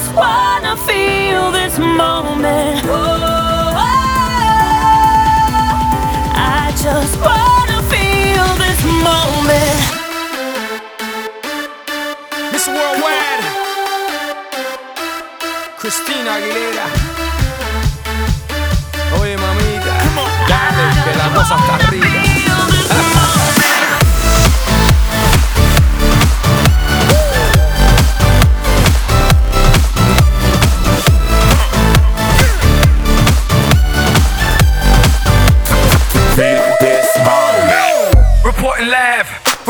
Just wanna feel this moment. Oh, I just wanna feel this moment. Miss Worldwide, Christina Aguilera.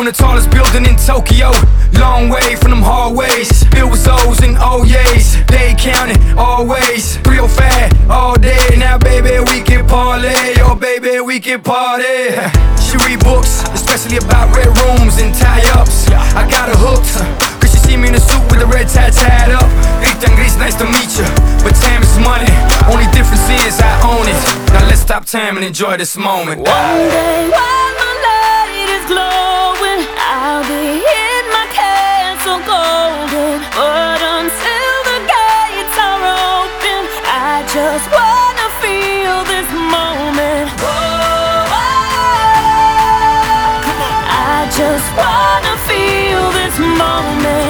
From the tallest building in Tokyo. Long way from them hallways. Filled with O's and O's. They counting always. Real fat all day. Now, baby, we can parlay. Oh, baby, we can party. She read books, especially about red rooms and tie ups. I got her hooked. Cause she see me in a suit with a red tie tied up. Ethan Gris, nice to meet you. But time is money. Only difference is I own it. Now let's stop time and enjoy this moment. One day moment.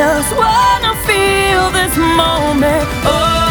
just wanna feel this moment. Oh.